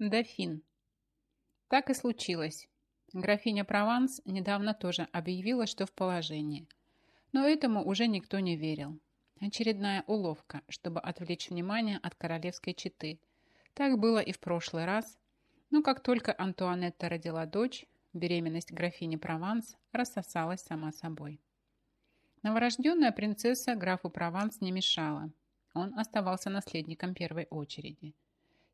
Дофин. Так и случилось. Графиня Прованс недавно тоже объявила, что в положении. Но этому уже никто не верил. Очередная уловка, чтобы отвлечь внимание от королевской четы. Так было и в прошлый раз. Но как только Антуанетта родила дочь, беременность графини Прованс рассосалась сама собой. Новорожденная принцесса графу Прованс не мешала. Он оставался наследником первой очереди.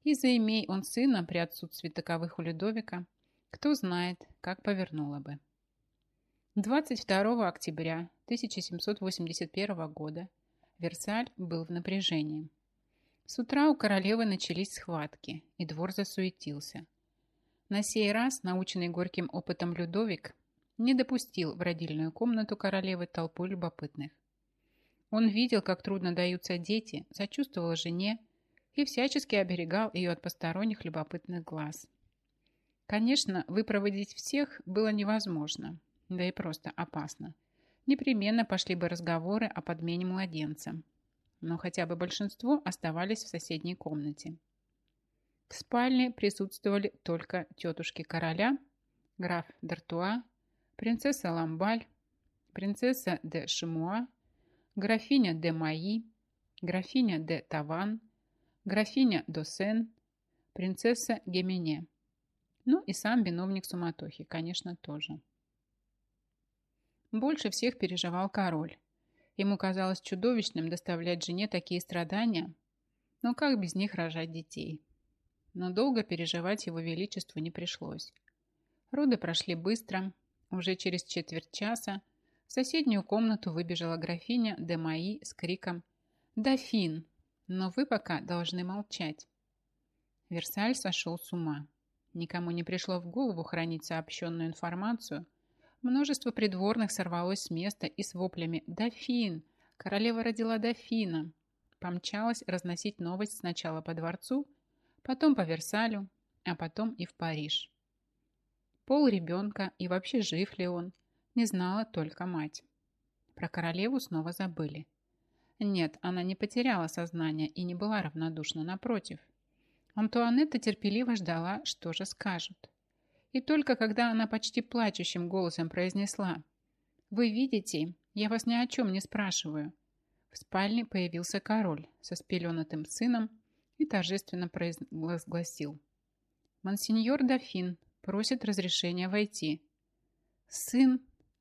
И заимей он сына при отсутствии таковых у Людовика, кто знает, как повернуло бы. 22 октября 1781 года Версаль был в напряжении. С утра у королевы начались схватки, и двор засуетился. На сей раз, наученный горьким опытом Людовик, не допустил в родильную комнату королевы толпу любопытных. Он видел, как трудно даются дети, сочувствовал жене и всячески оберегал ее от посторонних любопытных глаз. Конечно, выпроводить всех было невозможно, да и просто опасно. Непременно пошли бы разговоры о подмене младенца, но хотя бы большинство оставались в соседней комнате. В спальне присутствовали только тетушки короля, граф Д'Артуа, принцесса Ламбаль, принцесса де Шимуа, графиня де Майи, графиня де Таван, графиня Досен, принцесса Гемене. Ну и сам виновник суматохи, конечно, тоже. Больше всех переживал король. Ему казалось чудовищным доставлять жене такие страдания, но как без них рожать детей? Но долго переживать его величеству не пришлось. Роды прошли быстро. Уже через четверть часа в соседнюю комнату выбежала графиня де Маи с криком «Дофин! Но вы пока должны молчать!» Версаль сошел с ума. Никому не пришло в голову хранить сообщенную информацию. Множество придворных сорвалось с места и с воплями «Дофин! Королева родила дофина!» Помчалась разносить новость сначала по дворцу, потом по Версалю, а потом и в Париж. Пол ребенка и вообще жив ли он, не знала только мать. Про королеву снова забыли. Нет, она не потеряла сознание и не была равнодушна, напротив – Антуанетта терпеливо ждала, что же скажут. И только когда она почти плачущим голосом произнесла «Вы видите, я вас ни о чем не спрашиваю», в спальне появился король со спеленатым сыном и торжественно произгласил «Монсеньор Дофин просит разрешения войти». «Сын?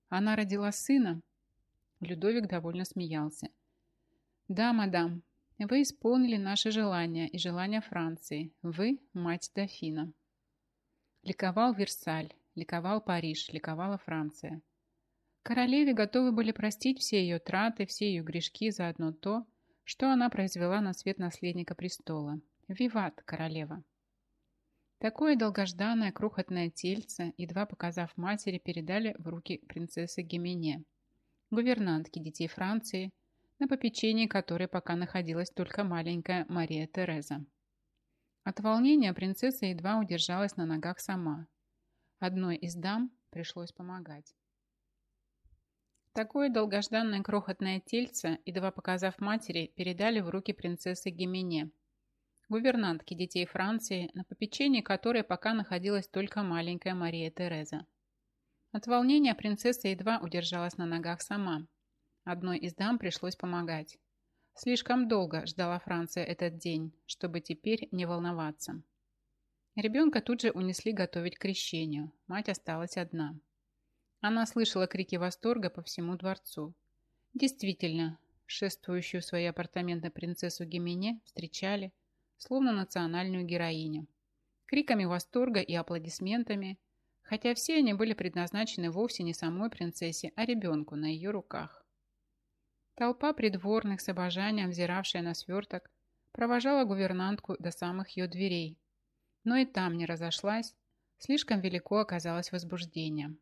Она родила сына?» Людовик довольно смеялся. «Да, мадам, вы исполнили наше желание и желание Франции. Вы – мать дофина. Ликовал Версаль, ликовал Париж, ликовала Франция. Королеве готовы были простить все ее траты, все ее грешки за одно то, что она произвела на свет наследника престола. Виват, королева! Такое долгожданное крохотное тельце, едва показав матери, передали в руки принцессы Гемене, гувернантки детей Франции – на попечении которой пока находилась только маленькая Мария Тереза. От волнения принцесса едва удержалась на ногах сама. Одной из дам пришлось помогать. Такое долгожданное крохотное тельце, едва показав матери, передали в руки принцессы Гемене, гувернантки детей Франции, на попечении которой пока находилась только маленькая Мария Тереза. От волнения принцесса едва удержалась на ногах сама, Одной из дам пришлось помогать. Слишком долго ждала Франция этот день, чтобы теперь не волноваться. Ребенка тут же унесли готовить к крещению. Мать осталась одна. Она слышала крики восторга по всему дворцу. Действительно, шествующую в свои апартаменты принцессу Гемене встречали, словно национальную героиню. Криками восторга и аплодисментами, хотя все они были предназначены вовсе не самой принцессе, а ребенку на ее руках. Толпа придворных с обожанием, взиравшая на сверток, провожала гувернантку до самых ее дверей. Но и там не разошлась, слишком велико оказалось возбуждение.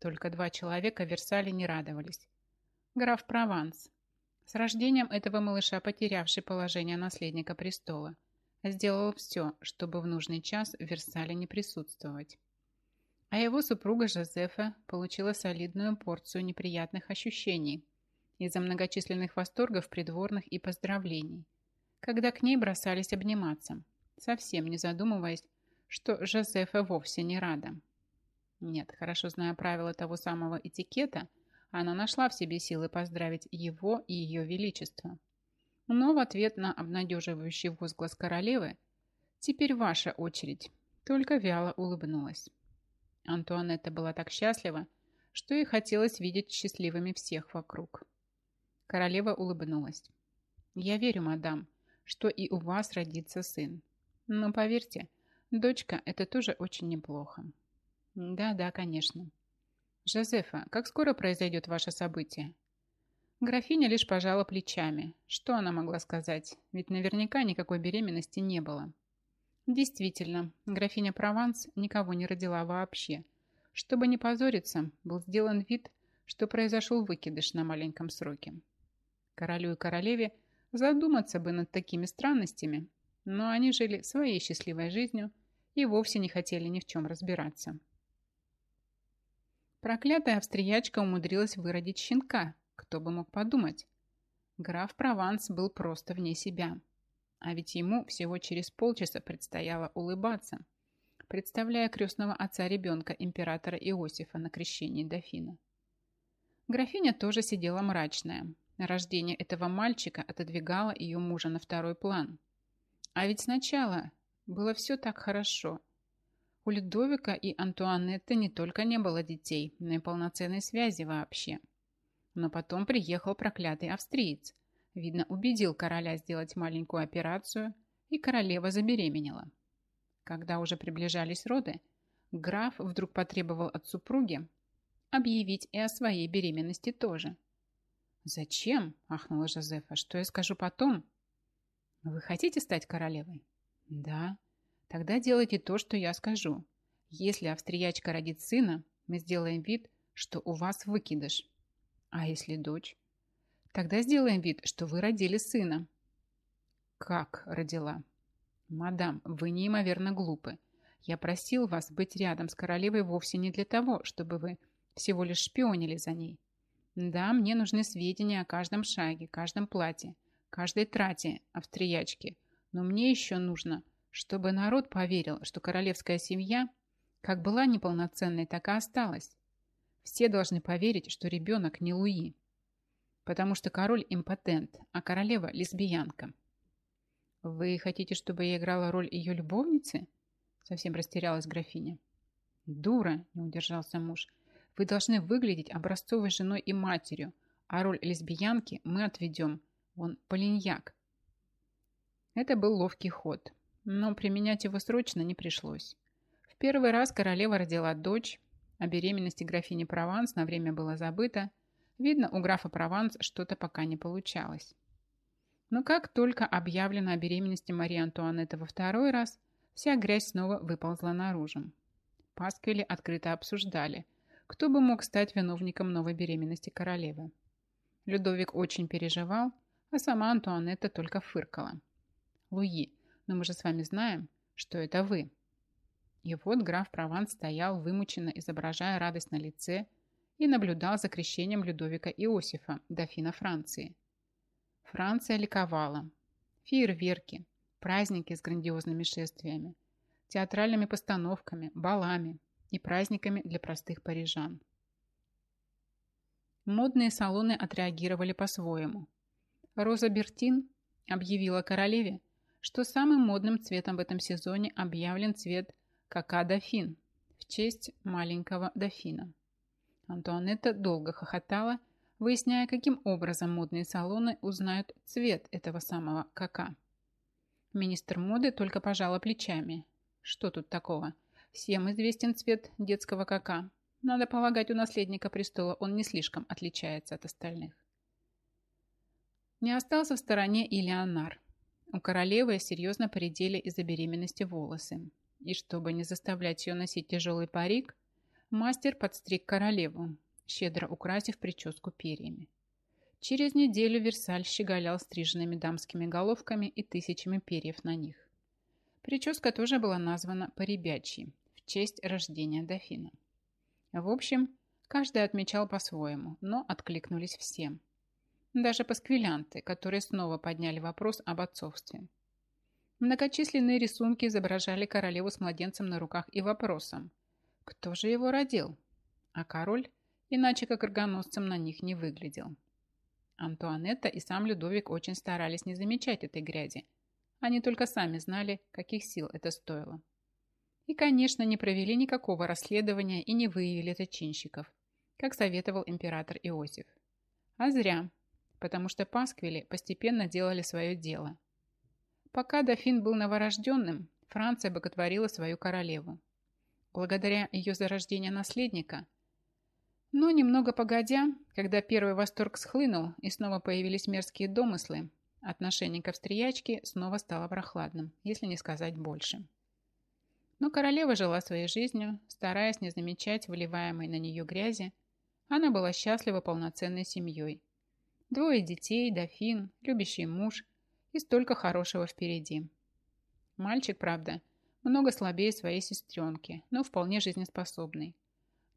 Только два человека в Версале не радовались. Граф Прованс, с рождением этого малыша, потерявший положение наследника престола, сделал все, чтобы в нужный час в Версале не присутствовать. А его супруга Жозефа получила солидную порцию неприятных ощущений – из-за многочисленных восторгов придворных и поздравлений, когда к ней бросались обниматься, совсем не задумываясь, что Жозефа вовсе не рада. Нет, хорошо зная правила того самого этикета, она нашла в себе силы поздравить его и ее величество. Но в ответ на обнадеживающий возглас королевы «Теперь ваша очередь», только вяло улыбнулась. Антуанетта была так счастлива, что ей хотелось видеть счастливыми всех вокруг. Королева улыбнулась. «Я верю, мадам, что и у вас родится сын. Но поверьте, дочка – это тоже очень неплохо». «Да-да, конечно». «Жозефа, как скоро произойдет ваше событие?» Графиня лишь пожала плечами. Что она могла сказать? Ведь наверняка никакой беременности не было. Действительно, графиня Прованс никого не родила вообще. Чтобы не позориться, был сделан вид, что произошел выкидыш на маленьком сроке. Королю и королеве задуматься бы над такими странностями, но они жили своей счастливой жизнью и вовсе не хотели ни в чем разбираться. Проклятая австриячка умудрилась выродить щенка, кто бы мог подумать. Граф Прованс был просто вне себя. А ведь ему всего через полчаса предстояло улыбаться, представляя крестного отца ребенка императора Иосифа на крещении дофина. Графиня тоже сидела мрачная. Рождение этого мальчика отодвигало ее мужа на второй план. А ведь сначала было все так хорошо. У Людовика и Антуанетты не только не было детей, но и полноценной связи вообще. Но потом приехал проклятый австриец, Видно, убедил короля сделать маленькую операцию, и королева забеременела. Когда уже приближались роды, граф вдруг потребовал от супруги объявить и о своей беременности тоже. «Зачем?» – ахнула Жозефа. «Что я скажу потом?» «Вы хотите стать королевой?» «Да». «Тогда делайте то, что я скажу. Если австриячка родит сына, мы сделаем вид, что у вас выкидыш. А если дочь?» Тогда сделаем вид, что вы родили сына. Как родила? Мадам, вы неимоверно глупы. Я просил вас быть рядом с королевой вовсе не для того, чтобы вы всего лишь шпионили за ней. Да, мне нужны сведения о каждом шаге, каждом платье, каждой трате австриячки. Но мне еще нужно, чтобы народ поверил, что королевская семья как была неполноценной, так и осталась. Все должны поверить, что ребенок не Луи потому что король импотент, а королева лесбиянка. Вы хотите, чтобы я играла роль ее любовницы? Совсем растерялась графиня. Дура, не удержался муж. Вы должны выглядеть образцовой женой и матерью, а роль лесбиянки мы отведем. Вон, полиньяк. Это был ловкий ход, но применять его срочно не пришлось. В первый раз королева родила дочь, о беременности графини Прованс на время было забыто, Видно, у графа Прованс что-то пока не получалось. Но как только объявлено о беременности Марии Антуанетты во второй раз, вся грязь снова выползла наружу. Пасквили открыто обсуждали, кто бы мог стать виновником новой беременности королевы. Людовик очень переживал, а сама Антуанетта только фыркала. «Луи, но мы же с вами знаем, что это вы». И вот граф Прованс стоял, вымученно изображая радость на лице, и наблюдал за крещением Людовика Иосифа, дофина Франции. Франция ликовала. Фейерверки, праздники с грандиозными шествиями, театральными постановками, балами и праздниками для простых парижан. Модные салоны отреагировали по-своему. Роза Бертин объявила королеве, что самым модным цветом в этом сезоне объявлен цвет кака-дофин в честь маленького дофина. Антуанетта долго хохотала, выясняя, каким образом модные салоны узнают цвет этого самого кака. Министр моды только пожала плечами. Что тут такого? Всем известен цвет детского кака. Надо полагать, у наследника престола он не слишком отличается от остальных. Не остался в стороне и Леонар. У королевы серьезно поредели из-за беременности волосы. И чтобы не заставлять ее носить тяжелый парик, Мастер подстриг королеву, щедро украсив прическу перьями. Через неделю Версаль щеголял стриженными дамскими головками и тысячами перьев на них. Прическа тоже была названа по-ребячьи, честь рождения дофина. В общем, каждый отмечал по-своему, но откликнулись все. Даже пасквилянты, которые снова подняли вопрос об отцовстве. Многочисленные рисунки изображали королеву с младенцем на руках и вопросом, кто же его родил? А король, иначе как оргоносцем, на них не выглядел. Антуанетта и сам Людовик очень старались не замечать этой грязи. Они только сами знали, каких сил это стоило. И, конечно, не провели никакого расследования и не выявили зачинщиков, как советовал император Иосиф. А зря, потому что пасквили постепенно делали свое дело. Пока дофин был новорожденным, Франция боготворила свою королеву. Благодаря ее зарождению наследника. Но немного погодя, когда первый восторг схлынул и снова появились мерзкие домыслы, отношение к австриячке снова стало прохладным, если не сказать больше. Но королева жила своей жизнью, стараясь не замечать выливаемой на нее грязи. Она была счастлива полноценной семьей. Двое детей, дофин, любящий муж и столько хорошего впереди. Мальчик, правда, много слабее своей сестренки, но вполне жизнеспособный.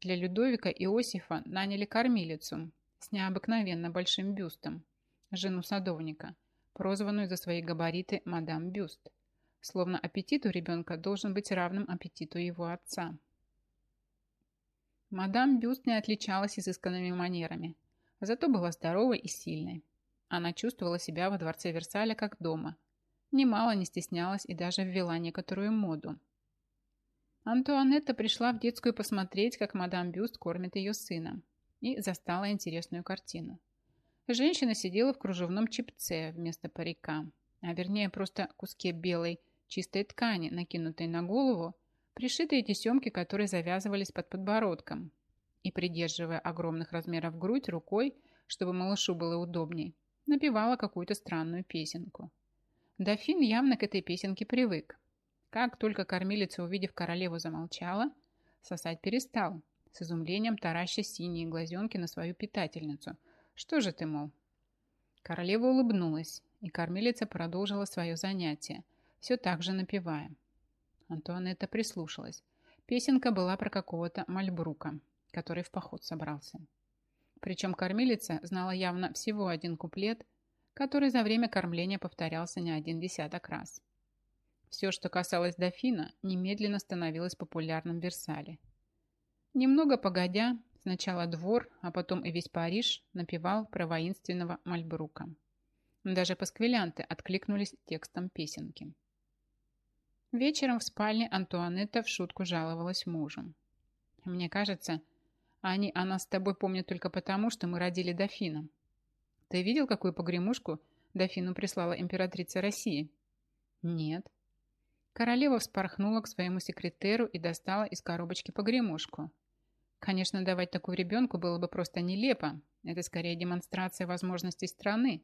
Для Людовика Иосифа наняли кормилицу с необыкновенно большим бюстом, жену садовника, прозванную за свои габариты мадам Бюст – словно аппетит у ребенка должен быть равным аппетиту его отца. Мадам Бюст не отличалась изысканными манерами, зато была здоровой и сильной. Она чувствовала себя во дворце Версаля как дома, немало не стеснялась и даже ввела некоторую моду. Антуанетта пришла в детскую посмотреть, как мадам Бюст кормит ее сына, и застала интересную картину. Женщина сидела в кружевном чипце вместо парика, а вернее просто куске белой чистой ткани, накинутой на голову, пришитые тесемки, которые завязывались под подбородком, и, придерживая огромных размеров грудь рукой, чтобы малышу было удобней, напевала какую-то странную песенку. Дофин явно к этой песенке привык. Как только кормилица, увидев королеву, замолчала, сосать перестал, с изумлением тараща синие глазенки на свою питательницу. «Что же ты, мол?» Королева улыбнулась, и кормилица продолжила свое занятие – все так же напевая. Антуанетта прислушалась. Песенка была про какого-то мальбрука, который в поход собрался. Причем кормилица знала явно всего один куплет, который за время кормления повторялся не один десяток раз. Все, что касалось дофина, немедленно становилось популярным в Версале. Немного погодя, сначала двор, а потом и весь Париж напевал про воинственного Мальбрука. Даже пасквилянты откликнулись текстом песенки. Вечером в спальне Антуанетта в шутку жаловалась мужу. «Мне кажется, они о нас с тобой помнят только потому, что мы родили дофина. Ты видел, какую погремушку дофину прислала императрица России?» «Нет». Королева вспорхнула к своему секретеру и достала из коробочки погремушку. Конечно, давать такую ребенку было бы просто нелепо. Это скорее демонстрация возможностей страны,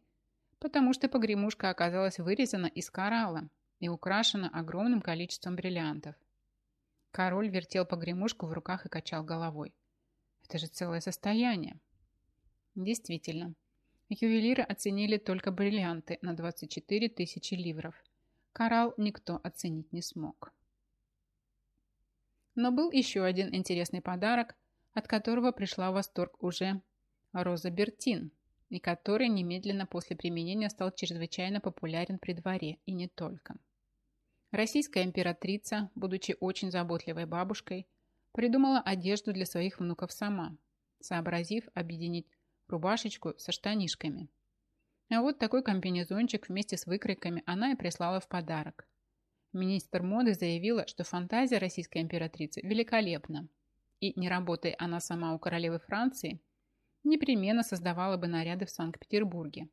потому что погремушка оказалась вырезана из коралла, и украшена огромным количеством бриллиантов. Король вертел погремушку в руках и качал головой. Это же целое состояние. Действительно, ювелиры оценили только бриллианты на 24 тысячи ливров. Коралл никто оценить не смог. Но был еще один интересный подарок, от которого пришла в восторг уже Роза Бертин, и который немедленно после применения стал чрезвычайно популярен при дворе, и не только. Российская императрица, будучи очень заботливой бабушкой, придумала одежду для своих внуков сама, сообразив объединить рубашечку со штанишками. А вот такой комбинезончик вместе с выкройками она и прислала в подарок. Министр моды заявила, что фантазия российской императрицы великолепна, и не работая она сама у королевы Франции, непременно создавала бы наряды в Санкт-Петербурге.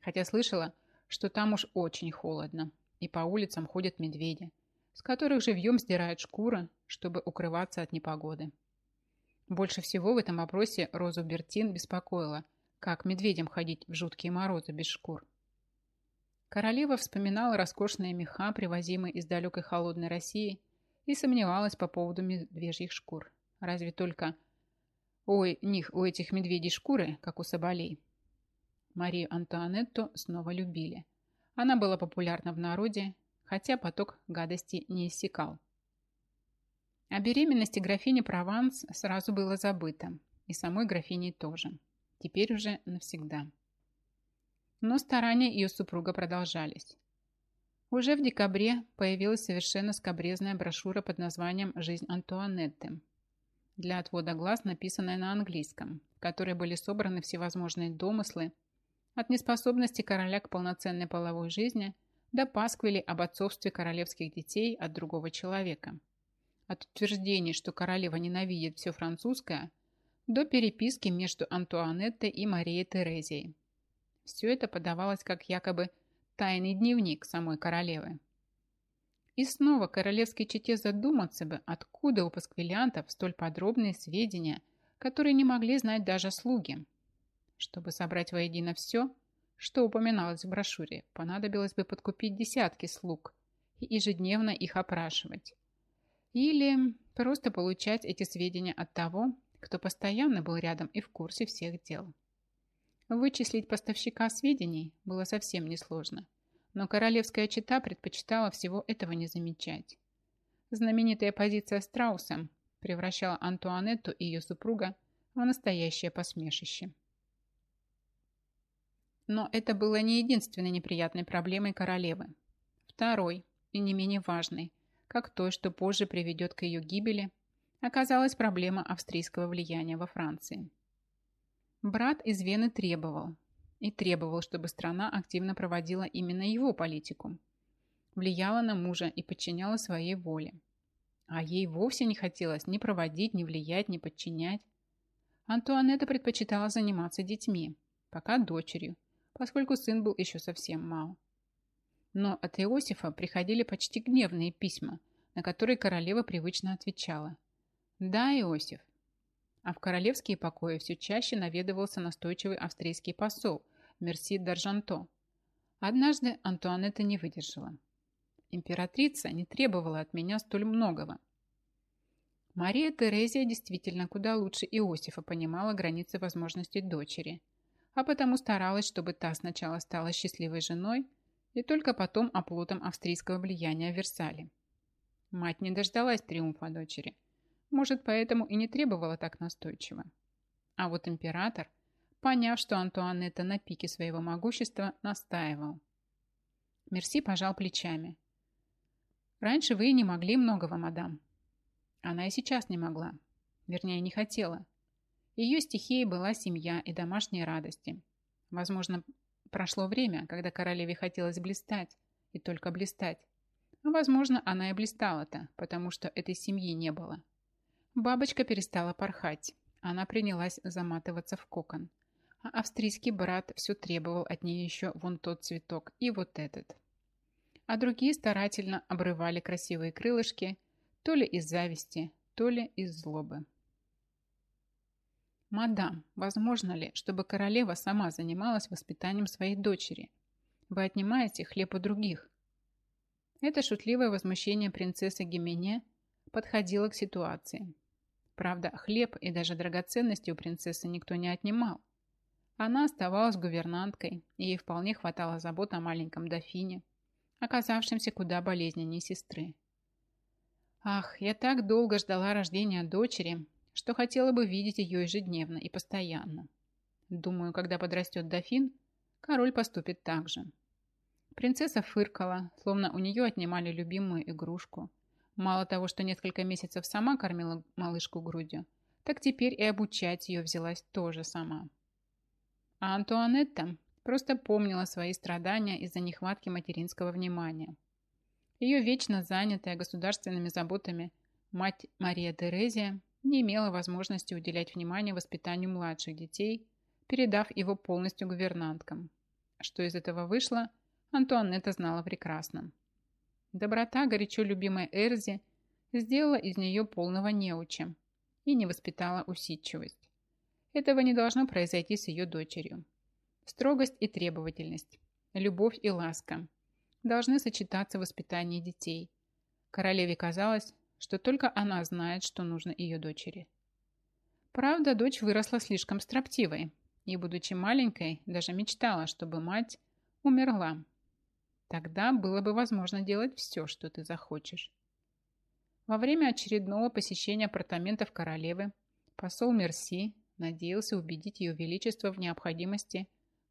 Хотя слышала, что там уж очень холодно, и по улицам ходят медведи, с которых живьем сдирают шкуры, чтобы укрываться от непогоды. Больше всего в этом вопросе Розу Бертин беспокоила, как медведям ходить в жуткие морозы без шкур. Королева вспоминала роскошные меха, привозимые из далекой холодной России, и сомневалась по поводу медвежьих шкур. Разве только ой, них у этих медведей шкуры, как у соболей. Марию Антуанетту снова любили – она была популярна в народе, хотя поток гадости не иссякал. О беременности графини Прованс сразу было забыто, и самой графиней тоже. Теперь уже навсегда. Но старания ее супруга продолжались. Уже в декабре появилась совершенно скобрезная брошюра под названием «Жизнь Антуанетты» для отвода глаз, написанная на английском, в которой были собраны всевозможные домыслы от неспособности короля к полноценной половой жизни до пасквили об отцовстве королевских детей от другого человека. От утверждений, что королева ненавидит все французское, до переписки между Антуанеттой и Марией Терезией. Все это подавалось как якобы тайный дневник самой королевы. И снова королевской чете задуматься бы, откуда у пасквилянтов столь подробные сведения, которые не могли знать даже слуги. Чтобы собрать воедино все, что упоминалось в брошюре, понадобилось бы подкупить десятки слуг и ежедневно их опрашивать. Или просто получать эти сведения от того, кто постоянно был рядом и в курсе всех дел. Вычислить поставщика сведений было совсем несложно, но королевская чита предпочитала всего этого не замечать. Знаменитая позиция Страуса превращала Антуанетту и ее супруга в настоящее посмешище. Но это было не единственной неприятной проблемой королевы. Второй, и не менее важной, как той, что позже приведет к ее гибели, оказалась проблема австрийского влияния во Франции. Брат из Вены требовал, и требовал, чтобы страна активно проводила именно его политику. Влияла на мужа и подчиняла своей воле. А ей вовсе не хотелось ни проводить, ни влиять, ни подчинять. Антуанетта предпочитала заниматься детьми, пока дочерью, поскольку сын был еще совсем мал. Но от Иосифа приходили почти гневные письма, на которые королева привычно отвечала. «Да, Иосиф, а в королевские покои все чаще наведывался настойчивый австрийский посол Мерси Даржанто. Однажды Антуанетта не выдержала. Императрица не требовала от меня столь многого. Мария Терезия действительно куда лучше Иосифа понимала границы возможностей дочери, а потому старалась, чтобы та сначала стала счастливой женой и только потом оплотом австрийского влияния в Версале. Мать не дождалась триумфа дочери – может, поэтому и не требовала так настойчиво. А вот император, поняв, что Антуанетта на пике своего могущества, настаивал. Мерси пожал плечами. «Раньше вы не могли многого, мадам». Она и сейчас не могла. Вернее, не хотела. Ее стихией была семья и домашние радости. Возможно, прошло время, когда королеве хотелось блистать, и только блистать. А возможно, она и блистала-то, потому что этой семьи не было. Бабочка перестала порхать. Она принялась заматываться в кокон. А австрийский брат все требовал от нее еще вон тот цветок и вот этот. А другие старательно обрывали красивые крылышки, то ли из зависти, то ли из злобы. «Мадам, возможно ли, чтобы королева сама занималась воспитанием своей дочери? Вы отнимаете хлеб у других». Это шутливое возмущение принцессы Гимене подходило к ситуации. Правда, хлеб и даже драгоценности у принцессы никто не отнимал. Она оставалась гувернанткой, и ей вполне хватало забот о маленьком дофине, оказавшемся куда болезненнее сестры. Ах, я так долго ждала рождения дочери, что хотела бы видеть ее ежедневно и постоянно. Думаю, когда подрастет дофин, король поступит так же. Принцесса фыркала, словно у нее отнимали любимую игрушку, Мало того, что несколько месяцев сама кормила малышку грудью, так теперь и обучать ее взялась тоже сама. А Антуанетта просто помнила свои страдания из-за нехватки материнского внимания. Ее вечно занятая государственными заботами мать Мария Терезия не имела возможности уделять внимание воспитанию младших детей, передав его полностью гувернанткам. Что из этого вышло, Антуанетта знала прекрасно. Доброта, горячо любимая Эрзи, сделала из нее полного неуча и не воспитала усидчивость. Этого не должно произойти с ее дочерью. Строгость и требовательность, любовь и ласка должны сочетаться в воспитании детей. Королеве казалось, что только она знает, что нужно ее дочери. Правда, дочь выросла слишком строптивой и, будучи маленькой, даже мечтала, чтобы мать умерла Тогда было бы возможно делать все, что ты захочешь. Во время очередного посещения апартаментов королевы посол Мерси надеялся убедить ее величество в необходимости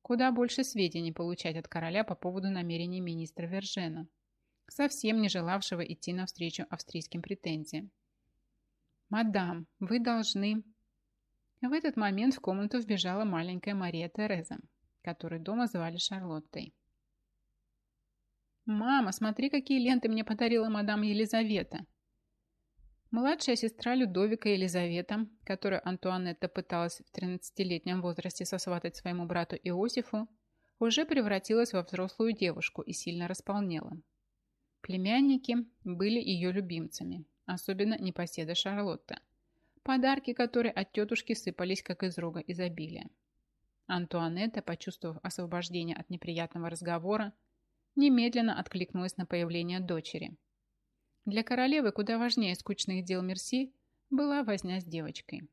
куда больше сведений получать от короля по поводу намерений министра Вержена. совсем не желавшего идти навстречу австрийским претензиям. «Мадам, вы должны...» В этот момент в комнату вбежала маленькая Мария Тереза, которую дома звали Шарлоттой. «Мама, смотри, какие ленты мне подарила мадам Елизавета!» Младшая сестра Людовика Елизавета, которую Антуанетта пыталась в 13-летнем возрасте сосватать своему брату Иосифу, уже превратилась во взрослую девушку и сильно располнела. Племянники были ее любимцами, особенно непоседа Шарлотта, подарки которой от тетушки сыпались как из рога изобилия. Антуанетта, почувствовав освобождение от неприятного разговора, немедленно откликнулась на появление дочери – для королевы куда важнее скучных дел Мерси была возня с девочкой.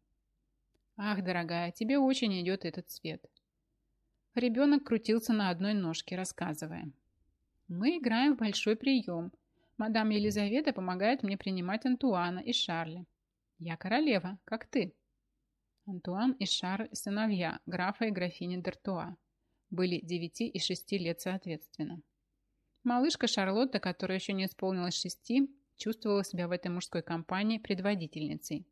«Ах, дорогая, тебе очень идет этот цвет». Ребенок крутился на одной ножке, рассказывая. «Мы играем в большой прием. Мадам Елизавета помогает мне принимать Антуана и Шарля. Я королева, как ты». Антуан и Шарль – сыновья графа и графини Д'Артуа. Были девяти и шести лет соответственно. Малышка Шарлотта, которая еще не исполнилась шести, чувствовала себя в этой мужской компании предводительницей,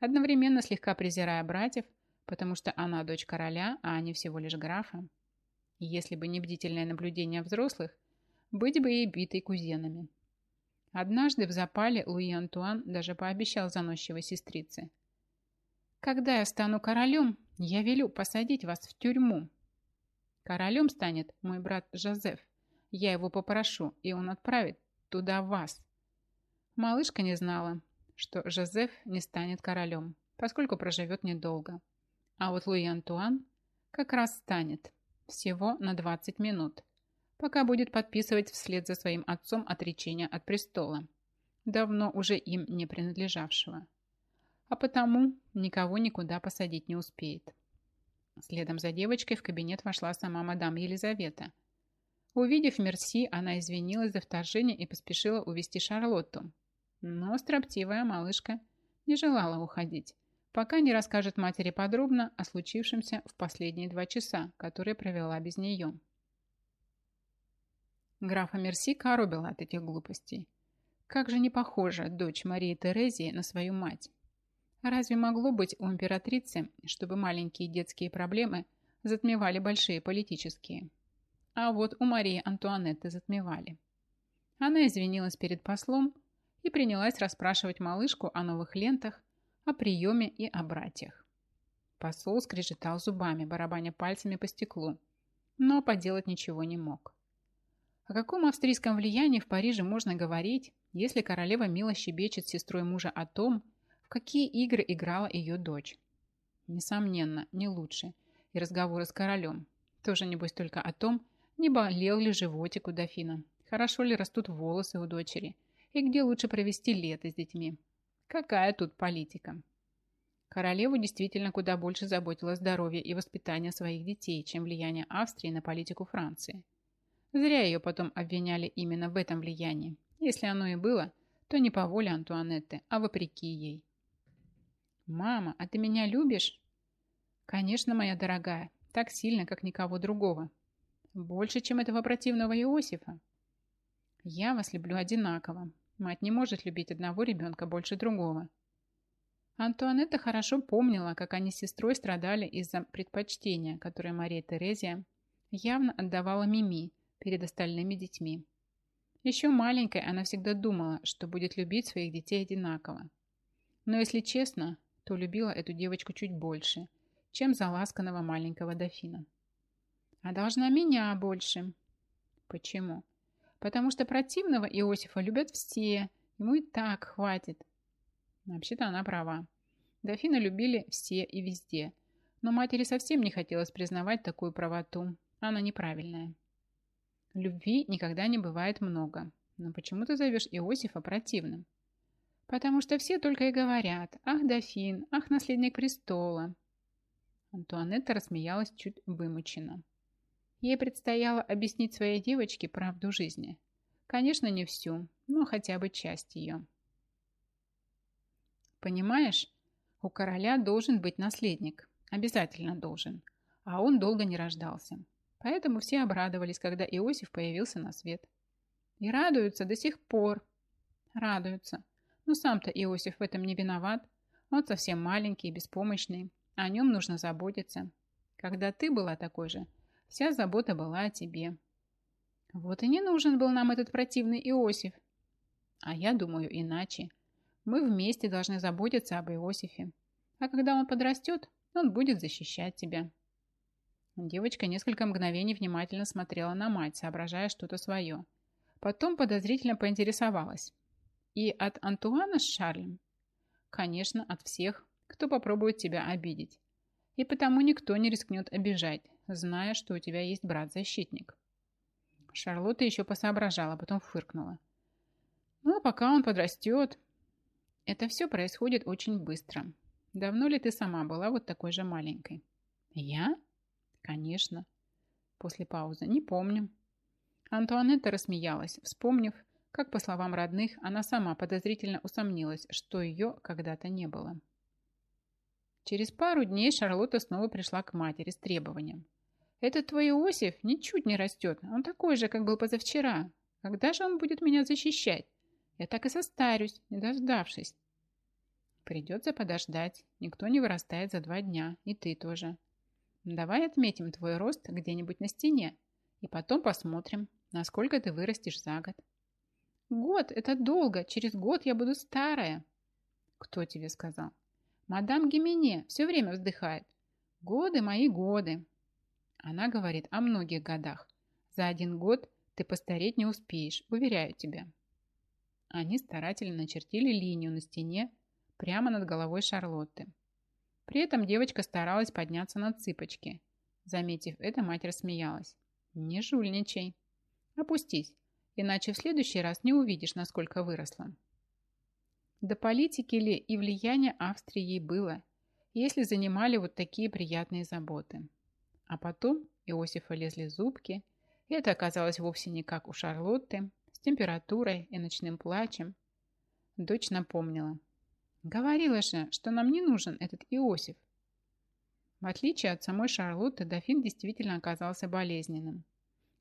одновременно слегка презирая братьев, потому что она дочь короля, а они всего лишь графа. И если бы не бдительное наблюдение взрослых, быть бы ей битой кузенами. Однажды в запале Луи Антуан даже пообещал заносчивой сестрице. «Когда я стану королем, я велю посадить вас в тюрьму. Королем станет мой брат Жозеф. Я его попрошу, и он отправит туда вас. Малышка не знала, что Жозеф не станет королем, поскольку проживет недолго. А вот Луи Антуан как раз станет, всего на 20 минут, пока будет подписывать вслед за своим отцом отречение от престола, давно уже им не принадлежавшего. А потому никого никуда посадить не успеет. Следом за девочкой в кабинет вошла сама мадам Елизавета. Увидев Мерси, она извинилась за вторжение и поспешила увести Шарлотту, но строптивая малышка не желала уходить, пока не расскажет матери подробно о случившемся в последние два часа, которые провела без нее. Графа Мерси коробила от этих глупостей. Как же не похожа дочь Марии Терезии на свою мать. Разве могло быть у императрицы, чтобы маленькие детские проблемы затмевали большие политические? А вот у Марии Антуанетты затмевали. Она извинилась перед послом, и принялась расспрашивать малышку о новых лентах, о приеме и о братьях. Посол скрежетал зубами, барабаня пальцами по стеклу, но поделать ничего не мог. О каком австрийском влиянии в Париже можно говорить, если королева мило щебечет с сестрой мужа о том, в какие игры играла ее дочь? Несомненно, не лучше. И разговоры с королем. Тоже, небось, только о том, не болел ли животик у дофина, хорошо ли растут волосы у дочери – и где лучше провести лето с детьми. Какая тут политика? Королеву действительно куда больше заботило здоровье и воспитание своих детей, чем влияние Австрии на политику Франции. Зря ее потом обвиняли именно в этом влиянии. Если оно и было, то не по воле Антуанетты, а вопреки ей. «Мама, а ты меня любишь?» «Конечно, моя дорогая, так сильно, как никого другого. Больше, чем этого противного Иосифа». «Я вас люблю одинаково, Мать не может любить одного ребенка больше другого. Антуанетта хорошо помнила, как они с сестрой страдали из-за предпочтения, которое Мария Терезия явно отдавала Мими перед остальными детьми. Еще маленькой она всегда думала, что будет любить своих детей одинаково. Но если честно, то любила эту девочку чуть больше, чем заласканного маленького дофина. А должна меня больше. Почему? Потому что противного Иосифа любят все. Ему и так хватит. Вообще-то она права. Дофина любили все и везде. Но матери совсем не хотелось признавать такую правоту. Она неправильная. Любви никогда не бывает много. Но почему ты зовешь Иосифа противным? Потому что все только и говорят «Ах, дофин! Ах, наследник престола!» Антуанетта рассмеялась чуть вымученно. Ей предстояло объяснить своей девочке правду жизни. Конечно, не всю, но хотя бы часть ее. Понимаешь, у короля должен быть наследник. Обязательно должен. А он долго не рождался. Поэтому все обрадовались, когда Иосиф появился на свет. И радуются до сих пор. Радуются. Но сам-то Иосиф в этом не виноват. Он совсем маленький и беспомощный. О нем нужно заботиться. Когда ты была такой же, вся забота была о тебе. Вот и не нужен был нам этот противный Иосиф. А я думаю иначе. Мы вместе должны заботиться об Иосифе. А когда он подрастет, он будет защищать тебя. Девочка несколько мгновений внимательно смотрела на мать, соображая что-то свое. Потом подозрительно поинтересовалась. И от Антуана с Шарлем? Конечно, от всех, кто попробует тебя обидеть. И потому никто не рискнет обижать, зная, что у тебя есть брат-защитник. Шарлотта еще посоображала, потом фыркнула. Ну, а пока он подрастет... Это все происходит очень быстро. Давно ли ты сама была вот такой же маленькой? Я? Конечно. После паузы. Не помню. Антуанетта рассмеялась, вспомнив, как, по словам родных, она сама подозрительно усомнилась, что ее когда-то не было. Через пару дней Шарлотта снова пришла к матери с требованием. «Этот твой Иосиф ничуть не растет. Он такой же, как был позавчера. Когда же он будет меня защищать? Я так и состарюсь, не дождавшись». «Придется подождать. Никто не вырастает за два дня. И ты тоже. Давай отметим твой рост где-нибудь на стене. И потом посмотрим, насколько ты вырастешь за год». «Год – это долго. Через год я буду старая». «Кто тебе сказал?» Мадам Гимене все время вздыхает. Годы мои годы. Она говорит о многих годах. За один год ты постареть не успеешь, уверяю тебя. Они старательно начертили линию на стене прямо над головой Шарлотты. При этом девочка старалась подняться на цыпочки. Заметив это, мать рассмеялась. «Не жульничай. Опустись, иначе в следующий раз не увидишь, насколько выросла». До политики ли и влияния Австрии ей было, если занимали вот такие приятные заботы. А потом Иосифа лезли зубки, и это оказалось вовсе не как у Шарлотты, с температурой и ночным плачем. Дочь напомнила. Говорила же, что нам не нужен этот Иосиф. В отличие от самой Шарлотты, дофин действительно оказался болезненным.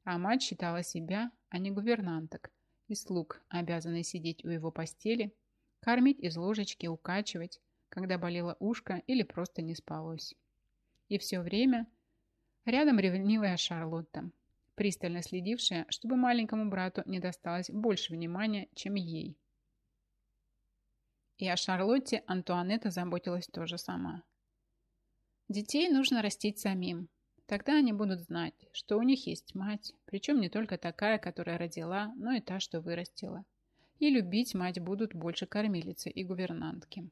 А мать считала себя, а не гувернанток, и слуг, обязанной сидеть у его постели кормить из ложечки, укачивать, когда болело ушко или просто не спалось. И все время рядом ревнивая Шарлотта, пристально следившая, чтобы маленькому брату не досталось больше внимания, чем ей. И о Шарлотте Антуанетта заботилась тоже сама. Детей нужно растить самим. Тогда они будут знать, что у них есть мать, причем не только такая, которая родила, но и та, что вырастила и любить мать будут больше кормилицы и гувернантки.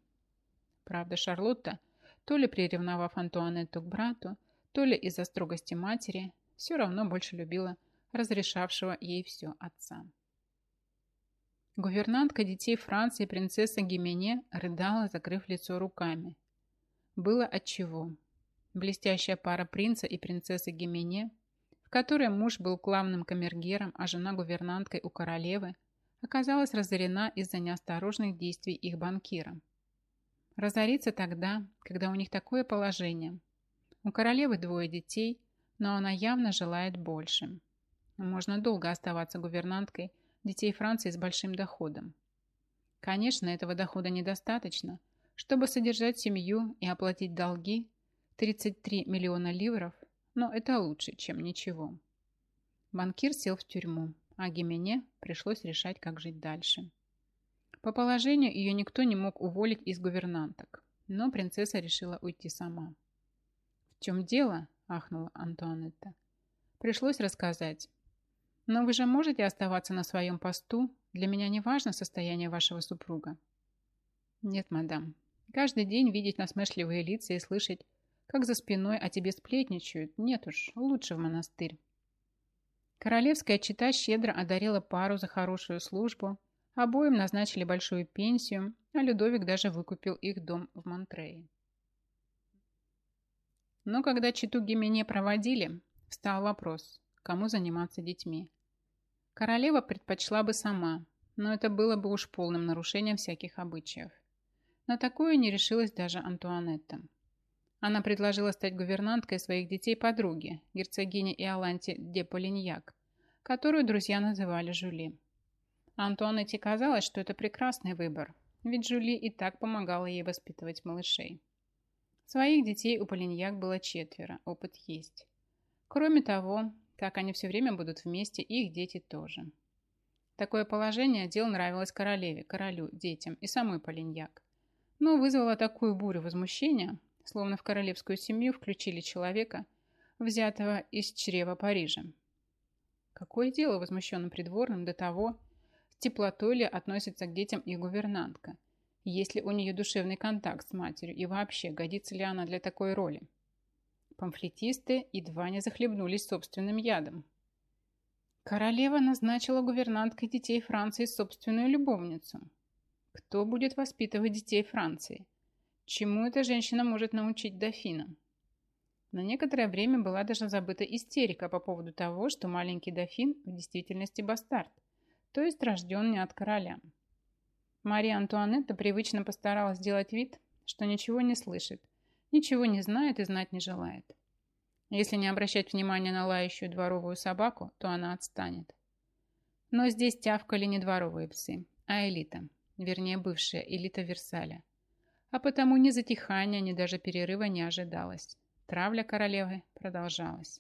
Правда, Шарлотта, то ли приревновав Антуанетту к брату, то ли из-за строгости матери, все равно больше любила разрешавшего ей все отца. Гувернантка детей Франции принцесса Гимене рыдала, закрыв лицо руками. Было отчего. Блестящая пара принца и принцессы Гимене, в которой муж был главным камергером, а жена гувернанткой у королевы, оказалась разорена из-за неосторожных действий их банкира. Разориться тогда, когда у них такое положение. У королевы двое детей, но она явно желает больше. Можно долго оставаться гувернанткой детей Франции с большим доходом. Конечно, этого дохода недостаточно, чтобы содержать семью и оплатить долги 33 миллиона ливров, но это лучше, чем ничего. Банкир сел в тюрьму, а Гимене пришлось решать, как жить дальше. По положению ее никто не мог уволить из гувернанток, но принцесса решила уйти сама. «В чем дело?» – ахнула Антуанетта. «Пришлось рассказать. Но вы же можете оставаться на своем посту? Для меня не важно состояние вашего супруга». «Нет, мадам. Каждый день видеть насмешливые лица и слышать, как за спиной о тебе сплетничают, нет уж, лучше в монастырь. Королевская чита щедро одарила пару за хорошую службу, обоим назначили большую пенсию, а Людовик даже выкупил их дом в Монтрее. Но когда читу Гимене проводили, встал вопрос, кому заниматься детьми. Королева предпочла бы сама, но это было бы уж полным нарушением всяких обычаев. На такое не решилась даже Антуанетта. Она предложила стать гувернанткой своих детей подруги, герцогини Иоланте де Полиньяк, которую друзья называли Жюли. Антуанетте казалось, что это прекрасный выбор, ведь Жюли и так помогала ей воспитывать малышей. Своих детей у Полиньяк было четверо, опыт есть. Кроме того, так они все время будут вместе, и их дети тоже. Такое положение дел нравилось королеве, королю, детям и самой Полиньяк, но вызвало такую бурю возмущения, словно в королевскую семью включили человека, взятого из чрева Парижа. Какое дело возмущенным придворным до того, с теплотой ли относится к детям и гувернантка, есть ли у нее душевный контакт с матерью и вообще годится ли она для такой роли. Памфлетисты едва не захлебнулись собственным ядом. Королева назначила гувернанткой детей Франции собственную любовницу. Кто будет воспитывать детей Франции? Чему эта женщина может научить дофина? На некоторое время была даже забыта истерика по поводу того, что маленький дофин в действительности бастард, то есть рожден не от короля. Мария Антуанетта привычно постаралась сделать вид, что ничего не слышит, ничего не знает и знать не желает. Если не обращать внимания на лающую дворовую собаку, то она отстанет. Но здесь тявкали не дворовые псы, а элита, вернее бывшая элита Версаля. А потому ни затихания, ни даже перерыва не ожидалось. Травля королевы продолжалась.